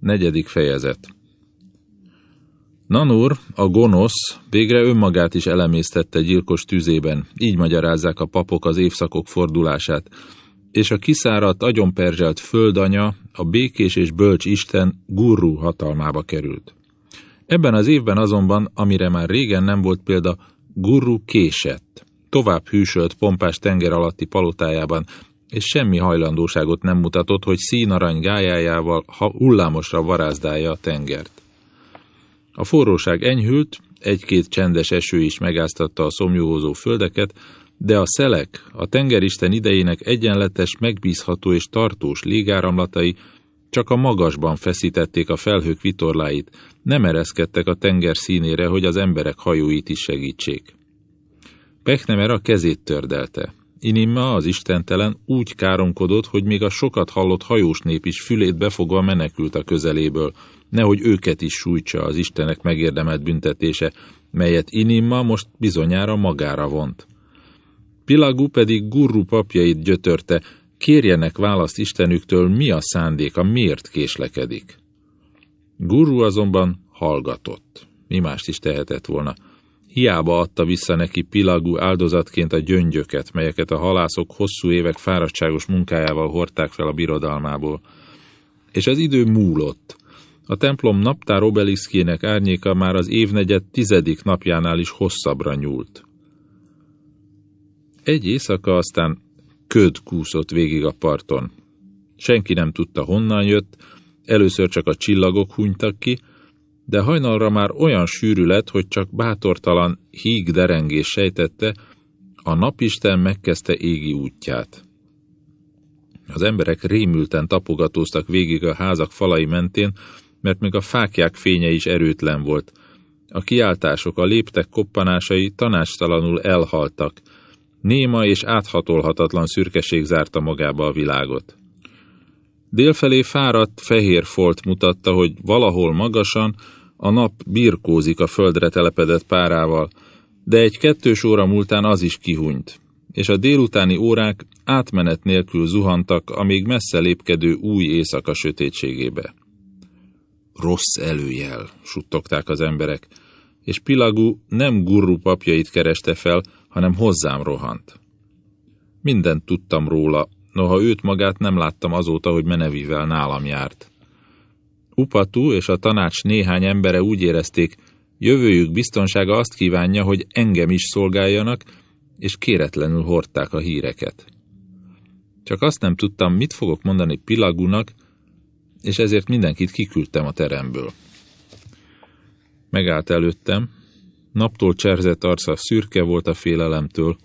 Negyedik fejezet Nanur, a gonosz, végre önmagát is elemésztette gyilkos tüzében, így magyarázzák a papok az évszakok fordulását, és a kiszáradt, agyonperzselt földanya, a békés és bölcs Isten gurru hatalmába került. Ebben az évben azonban, amire már régen nem volt példa, gurru késett. Tovább hűsölt pompás tenger alatti palotájában, és semmi hajlandóságot nem mutatott, hogy színarany gályájával ha hullámosra varázdálja a tengert. A forróság enyhült, egy-két csendes eső is megáztatta a szomjóhozó földeket, de a szelek, a tengeristen idejének egyenletes, megbízható és tartós légáramlatai csak a magasban feszítették a felhők vitorláit, nem ereszkedtek a tenger színére, hogy az emberek hajóit is segítsék. Pechnemer a kezét tördelte. Inimma, az istentelen, úgy káromkodott, hogy még a sokat hallott hajós nép is fülét befogva menekült a közeléből, nehogy őket is sújtsa az istenek megérdemelt büntetése, melyet Inimma most bizonyára magára vont. Pilagú pedig gurru papjait gyötörte, kérjenek választ Istenüktől, mi a szándéka, miért késlekedik. Gurru azonban hallgatott. Mi mást is tehetett volna. Hiába adta vissza neki Pilagú áldozatként a gyöngyöket, melyeket a halászok hosszú évek fáradtságos munkájával hordták fel a birodalmából. És az idő múlott. A templom naptár obeliszkének árnyéka már az évnegyed tizedik napjánál is hosszabbra nyúlt. Egy éjszaka aztán köd kúszott végig a parton. Senki nem tudta, honnan jött, először csak a csillagok hunytak ki, de hajnalra már olyan sűrű lett, hogy csak bátortalan híg derengés sejtette, a napisten megkezdte égi útját. Az emberek rémülten tapogatóztak végig a házak falai mentén, mert még a fákják fénye is erőtlen volt. A kiáltások, a léptek koppanásai tanácstalanul elhaltak. Néma és áthatolhatatlan szürkeség zárta magába a világot. Délfelé fáradt, fehér folt mutatta, hogy valahol magasan a nap birkózik a földre telepedett párával, de egy kettős óra múltán az is kihunyt, és a délutáni órák átmenet nélkül zuhantak a még messze lépkedő új éjszaka sötétségébe. Rossz előjel, suttogták az emberek, és Pilagú nem gurru papjait kereste fel, hanem hozzám rohant. Mindent tudtam róla, noha őt magát nem láttam azóta, hogy Menevivel nálam járt. Upatú és a tanács néhány embere úgy érezték, jövőjük biztonsága azt kívánja, hogy engem is szolgáljanak, és kéretlenül hordták a híreket. Csak azt nem tudtam, mit fogok mondani Pilagunak, és ezért mindenkit kiküldtem a teremből. Megállt előttem, naptól cserzett arca szürke volt a félelemtől,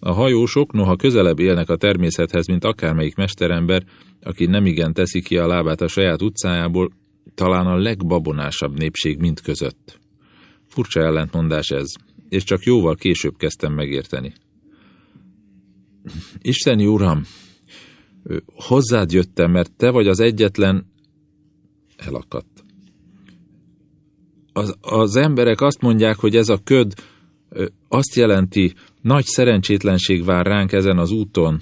a hajósok, noha közelebb élnek a természethez, mint akármelyik mesterember, aki nemigen teszi ki a lábát a saját utcájából, talán a legbabonásabb népség mind között. Furcsa ellentmondás ez, és csak jóval később kezdtem megérteni. Isteni Uram, hozzád jöttem, mert te vagy az egyetlen... Elakadt. Az, az emberek azt mondják, hogy ez a köd azt jelenti, nagy szerencsétlenség vár ránk ezen az úton.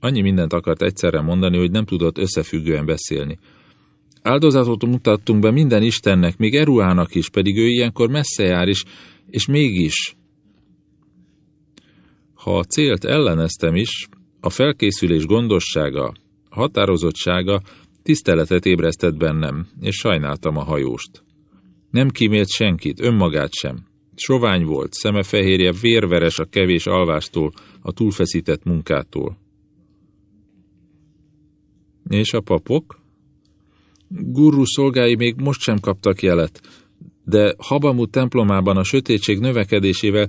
Annyi mindent akart egyszerre mondani, hogy nem tudott összefüggően beszélni. Áldozatot mutattunk be minden Istennek, még Eruának is, pedig ő ilyenkor messze jár is, és mégis. Ha a célt elleneztem is, a felkészülés gondossága, határozottsága tiszteletet ébresztett bennem, és sajnáltam a hajóst. Nem kímélt senkit, önmagát sem. Sovány volt, szeme fehérje vérveres a kevés alvástól, a túlfeszített munkától. És a papok? Gurú szolgái még most sem kaptak jelet, de Habamú templomában a sötétség növekedésével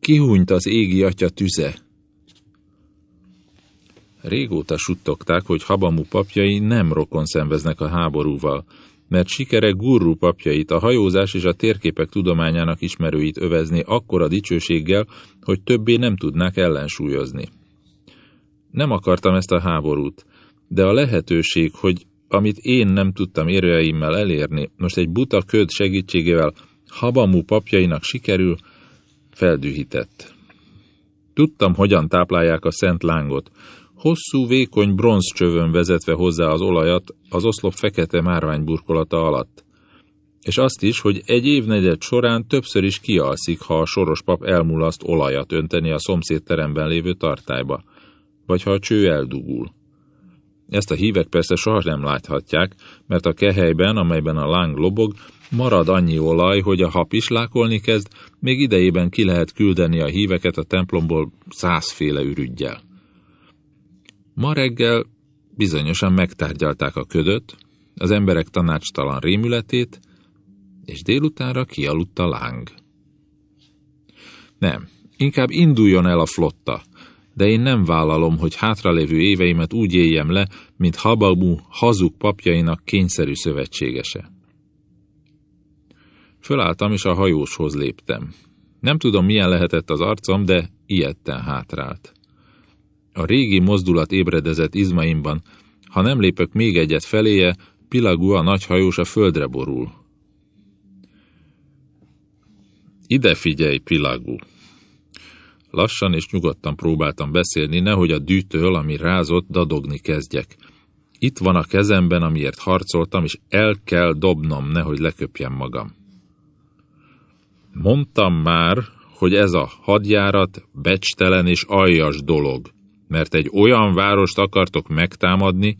kihúnyt az égi atya tüze. Régóta suttogták, hogy Habamú papjai nem rokon szenveznek a háborúval, mert sikere gurru papjait, a hajózás és a térképek tudományának ismerőit övezni akkora dicsőséggel, hogy többé nem tudnák ellensúlyozni. Nem akartam ezt a háborút, de a lehetőség, hogy amit én nem tudtam érőeimmel elérni, most egy buta köd segítségével habamú papjainak sikerül, feldühített. Tudtam, hogyan táplálják a szent lángot, hosszú, vékony bronzcsövön vezetve hozzá az olajat az oszlop fekete márványburkolata alatt. És azt is, hogy egy évnegyed során többször is kialszik, ha a soros pap elmulaszt olajat önteni a szomszéd teremben lévő tartályba, vagy ha a cső eldugul. Ezt a hívek persze soha nem láthatják, mert a kehelyben, amelyben a láng lobog, marad annyi olaj, hogy a hap is lákolni kezd, még idejében ki lehet küldeni a híveket a templomból százféle ürügyjel. Ma reggel bizonyosan megtárgyalták a ködöt, az emberek tanácstalan rémületét, és délutánra kialudt a láng. Nem, inkább induljon el a flotta, de én nem vállalom, hogy hátralévő éveimet úgy éljem le, mint Hababu hazug papjainak kényszerű szövetségese. Fölálltam, és a hajóshoz léptem. Nem tudom, milyen lehetett az arcom, de ilyetten hátrált. A régi mozdulat ébredezett izmaimban, ha nem lépök még egyet feléje, Pilagú a nagy hajós a földre borul. Ide figyelj, Pilagú! Lassan és nyugodtan próbáltam beszélni, nehogy a dűtől, ami rázott, dadogni kezdjek. Itt van a kezemben, amiért harcoltam, és el kell dobnom, nehogy leköpjem magam. Mondtam már, hogy ez a hadjárat becstelen és aljas dolog, mert egy olyan várost akartok megtámadni,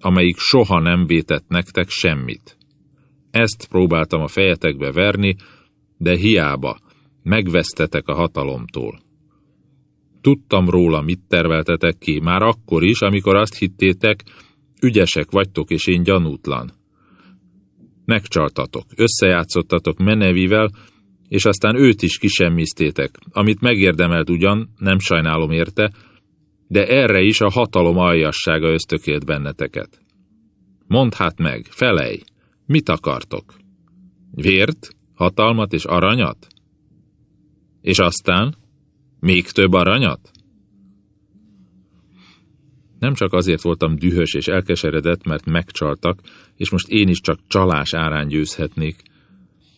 amelyik soha nem vétett nektek semmit. Ezt próbáltam a fejetekbe verni, de hiába, megvesztetek a hatalomtól. Tudtam róla, mit terveltetek ki, már akkor is, amikor azt hittétek, ügyesek vagytok, és én gyanútlan. Megcsaltatok, összejátszottatok Menevivel, és aztán őt is kisemmiztétek, amit megérdemelt ugyan, nem sajnálom érte, de erre is a hatalom aljassága ösztökélt benneteket. Mondd hát meg, felej, mit akartok? Vért, hatalmat és aranyat? És aztán még több aranyat? Nem csak azért voltam dühös és elkeseredett, mert megcsaltak, és most én is csak csalás árán győzhetnék,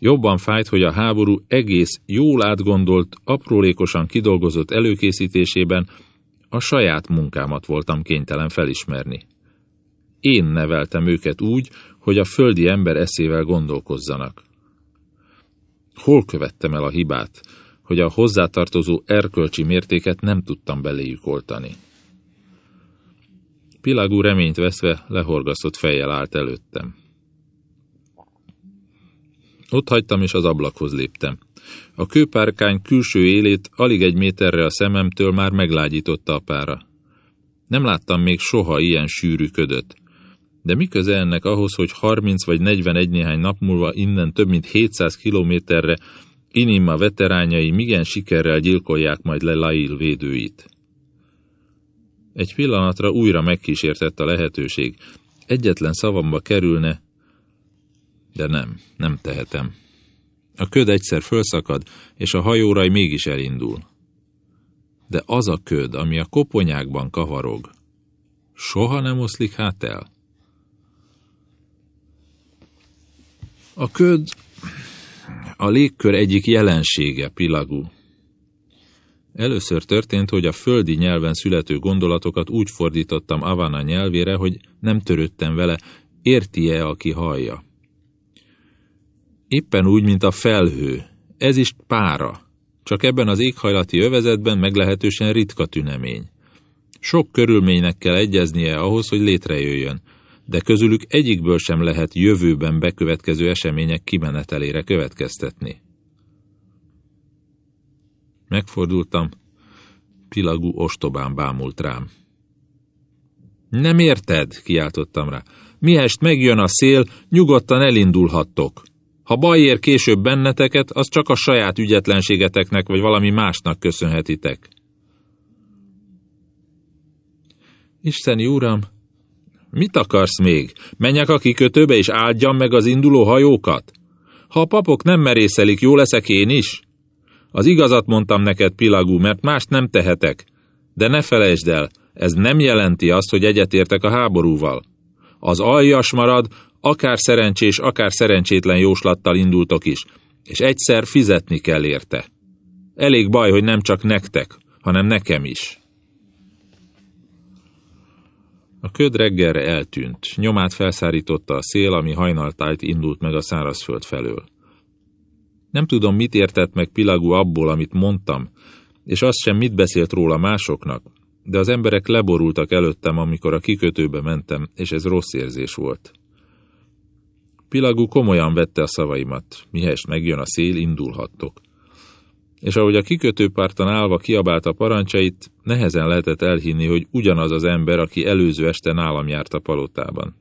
Jobban fájt, hogy a háború egész jól átgondolt, aprólékosan kidolgozott előkészítésében a saját munkámat voltam kénytelen felismerni. Én neveltem őket úgy, hogy a földi ember eszével gondolkozzanak. Hol követtem el a hibát, hogy a hozzátartozó erkölcsi mértéket nem tudtam beléjük oltani? Pilagú reményt veszve lehorgasztott fejjel állt előttem. Ott hagytam, és az ablakhoz léptem. A kőpárkány külső élét alig egy méterre a szememtől már meglágyította a pára. Nem láttam még soha ilyen sűrű ködöt. De mi köze ennek ahhoz, hogy 30 vagy 41 néhány nap múlva innen több mint 700 kilométerre Inima veterányai migen sikerrel gyilkolják majd le Lail védőit. Egy pillanatra újra megkísértett a lehetőség. Egyetlen szavamba kerülne, de nem, nem tehetem. A köd egyszer fölszakad, és a hajórai mégis elindul. De az a köd, ami a koponyákban kavarog, soha nem oszlik hát el. A köd a légkör egyik jelensége, pilagú. Először történt, hogy a földi nyelven születő gondolatokat úgy fordítottam Avana nyelvére, hogy nem törődtem vele, érti-e, aki hallja. Éppen úgy, mint a felhő. Ez is pára. Csak ebben az éghajlati övezetben meglehetősen ritka tünemény. Sok körülménynek kell egyeznie ahhoz, hogy létrejöjjön, de közülük egyikből sem lehet jövőben bekövetkező események kimenetelére következtetni. Megfordultam, Pilagú ostobán bámult rám. Nem érted, kiáltottam rá. Miest megjön a szél, nyugodtan elindulhattok. Ha baj ér később benneteket, az csak a saját ügyetlenségeteknek vagy valami másnak köszönhetitek. Isteni Uram, mit akarsz még? Menjek a kikötőbe és áldjam meg az induló hajókat? Ha a papok nem merészelik, jó leszek én is? Az igazat mondtam neked, Pilagú, mert mást nem tehetek. De ne felejtsd el, ez nem jelenti azt, hogy egyetértek a háborúval. Az aljas marad, Akár szerencsés, akár szerencsétlen jóslattal indultok is, és egyszer fizetni kell érte. Elég baj, hogy nem csak nektek, hanem nekem is. A köd reggelre eltűnt, nyomát felszárította a szél, ami hajnaltájt indult meg a szárazföld felől. Nem tudom, mit értett meg Pilagú abból, amit mondtam, és azt sem mit beszélt róla másoknak, de az emberek leborultak előttem, amikor a kikötőbe mentem, és ez rossz érzés volt. Pilagú komolyan vette a szavaimat, mihez megjön a szél, indulhattok. És ahogy a kikötőpárton állva kiabálta parancsait, nehezen lehetett elhinni, hogy ugyanaz az ember, aki előző este nálam járt a palotában.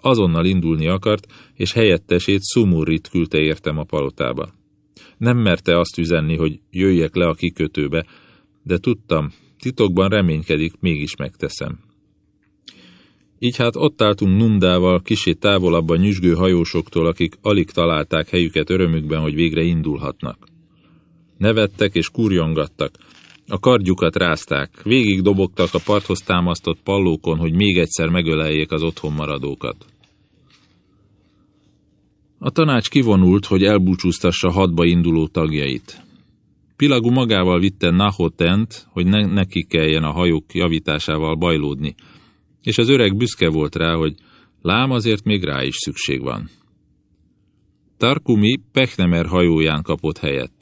Azonnal indulni akart, és helyettesét Sumurrit küldte értem a palotába. Nem merte azt üzenni, hogy jöjjek le a kikötőbe, de tudtam, titokban reménykedik, mégis megteszem. Így hát ott álltunk Numdával, kisé távolabb a nyüzsgő hajósoktól, akik alig találták helyüket örömükben, hogy végre indulhatnak. Nevettek és kurjongattak, a kardjukat rázták, végig dobogtak a parthoz támasztott pallókon, hogy még egyszer megöleljék az otthon maradókat. A tanács kivonult, hogy elbúcsúztassa hadba induló tagjait. Pilagu magával vitte Nahotent, hogy ne neki kelljen a hajók javításával bajlódni, és az öreg büszke volt rá, hogy lám azért még rá is szükség van. Tarkumi Pechnemer hajóján kapott helyet.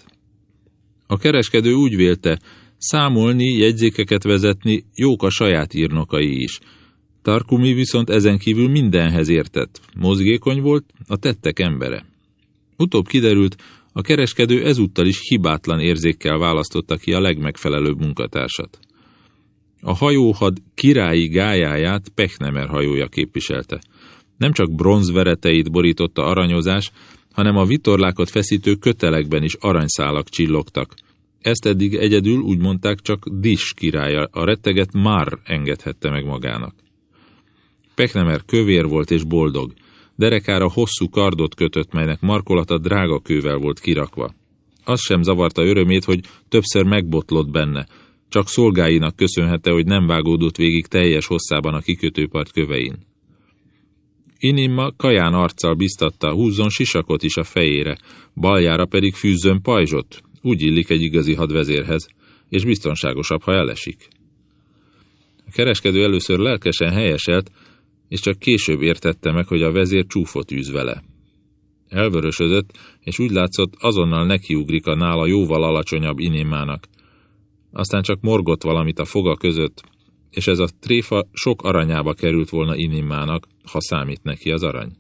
A kereskedő úgy vélte, számolni, jegyzékeket vezetni jók a saját írnokai is. Tarkumi viszont ezen kívül mindenhez értett, mozgékony volt, a tettek embere. Utóbb kiderült, a kereskedő ezúttal is hibátlan érzékkel választotta ki a legmegfelelőbb munkatársat. A hajóhad királyi gájáját Pechnemer hajója képviselte. Nem csak bronzvereteit borította aranyozás, hanem a vitorlákat feszítő kötelekben is aranyszálak csillogtak. Ezt eddig egyedül úgy mondták csak Dis királya, a retteget már engedhette meg magának. Pechnemer kövér volt és boldog. Derekára hosszú kardot kötött, melynek markolata drága kővel volt kirakva. Az sem zavarta örömét, hogy többször megbotlott benne. Csak szolgáinak köszönhette, hogy nem vágódott végig teljes hosszában a kikötőpart kövein. Inimma kaján arccal biztatta, húzzon sisakot is a fejére, baljára pedig fűzzön pajzsot, úgy illik egy igazi hadvezérhez, és biztonságosabb, ha elesik. A kereskedő először lelkesen helyeselt, és csak később értette meg, hogy a vezér csúfot űz vele. Elvörösödött, és úgy látszott, azonnal nekiugrik a nála jóval alacsonyabb inimának. Aztán csak morgott valamit a foga között, és ez a tréfa sok aranyába került volna inimának, ha számít neki az arany.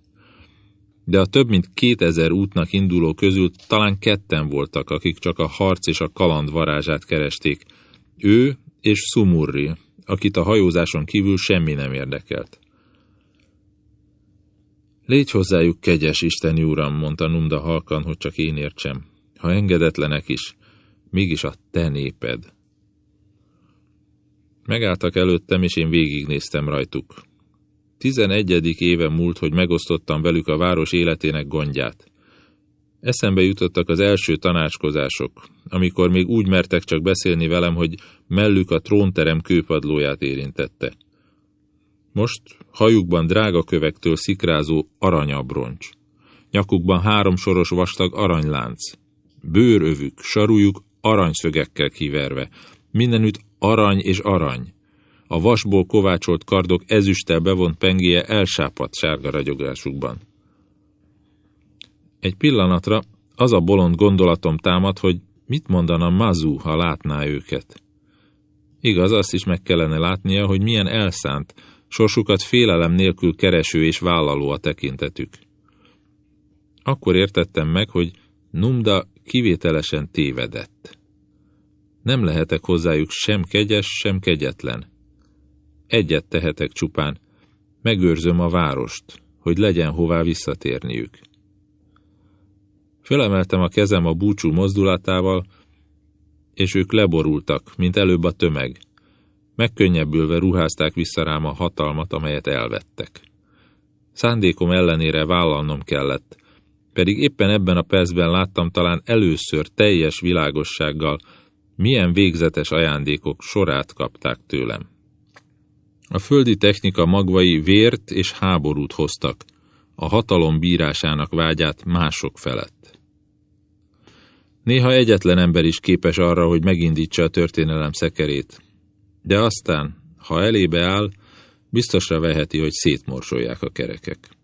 De a több mint kétezer útnak induló közül talán ketten voltak, akik csak a harc és a kaland varázsát keresték. Ő és Sumurri, akit a hajózáson kívül semmi nem érdekelt. Légy hozzájuk kegyes, Isteni Uram, mondta Numda halkan, hogy csak én értsem. Ha engedetlenek is, mégis a te néped. Megálltak előttem, és én végignéztem rajtuk. Tizenegyedik éve múlt, hogy megosztottam velük a város életének gondját. Eszembe jutottak az első tanácskozások, amikor még úgy mertek csak beszélni velem, hogy mellük a trónterem kőpadlóját érintette. Most hajukban drága kövektől szikrázó aranyabroncs. Nyakukban három soros vastag aranylánc. Bőrövük, sarujuk aranyszögekkel kiverve. Mindenütt arany és arany. A vasból kovácsolt kardok ezüsttel bevont pengéje elsápadt sárga ragyogásukban. Egy pillanatra az a bolond gondolatom támad, hogy mit mondana Mazu, ha látná őket. Igaz, azt is meg kellene látnia, hogy milyen elszánt, sorsukat félelem nélkül kereső és vállaló a tekintetük. Akkor értettem meg, hogy Numda kivételesen tévedett. Nem lehetek hozzájuk sem kegyes, sem kegyetlen. Egyet tehetek csupán, megőrzöm a várost, hogy legyen hová visszatérniük. Fölemeltem a kezem a búcsú mozdulatával, és ők leborultak, mint előbb a tömeg. Megkönnyebbülve ruházták vissza rám a hatalmat, amelyet elvettek. Szándékom ellenére vállalnom kellett, pedig éppen ebben a percben láttam talán először teljes világossággal, milyen végzetes ajándékok sorát kapták tőlem. A földi technika magvai vért és háborút hoztak, a hatalom bírásának vágyát mások felett. Néha egyetlen ember is képes arra, hogy megindítsa a történelem szekerét, de aztán, ha elébe áll, biztosra veheti, hogy szétmorsolják a kerekek.